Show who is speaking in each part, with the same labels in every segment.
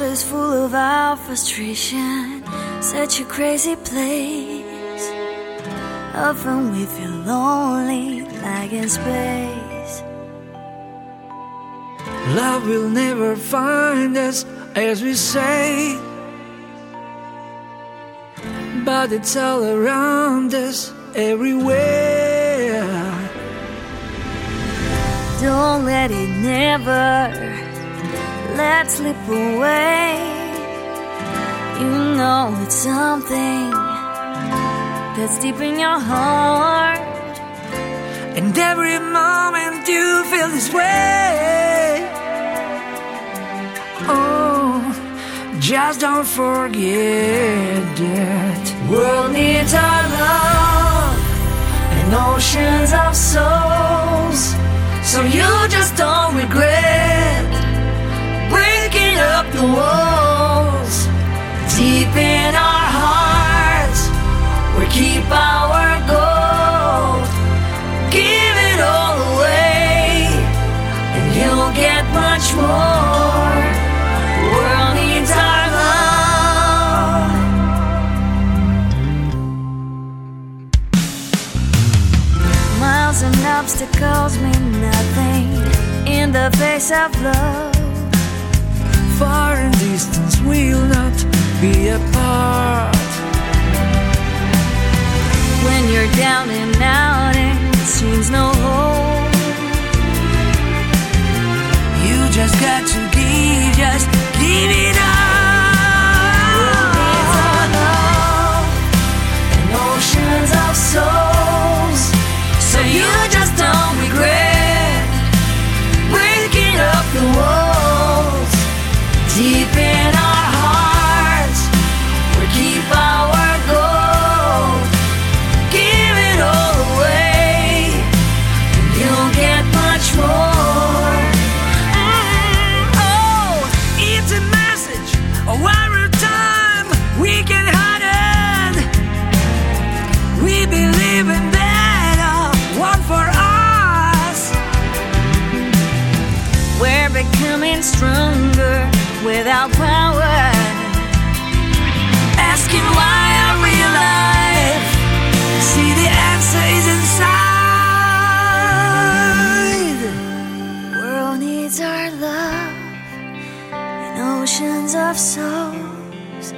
Speaker 1: world is full of our frustration, such a crazy place. Often we feel lonely, like in space.
Speaker 2: Love will never find us, as we say. But it's all around us, everywhere.
Speaker 1: Don't let it never let slip away. You know it's something that's deep in your heart.
Speaker 2: And every moment you feel this way. Oh, just don't forget that.
Speaker 1: World needs our love and oceans of souls. So you just don't regret keep our gold, give it all away, and you'll get much more. World needs our love. Miles and obstacles mean nothing in the face of love.
Speaker 2: Far and distance will not be apart.
Speaker 1: When you're down and out and it seems no hope.
Speaker 2: You just got to give, just give it
Speaker 1: Needs without power.
Speaker 2: Asking why are we alive? See, the answer is inside.
Speaker 1: World needs our love and oceans of souls.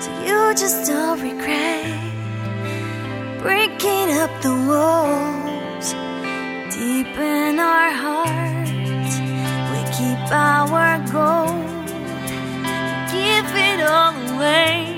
Speaker 1: So you just don't regret breaking up the walls deep in our hearts. We keep our all away,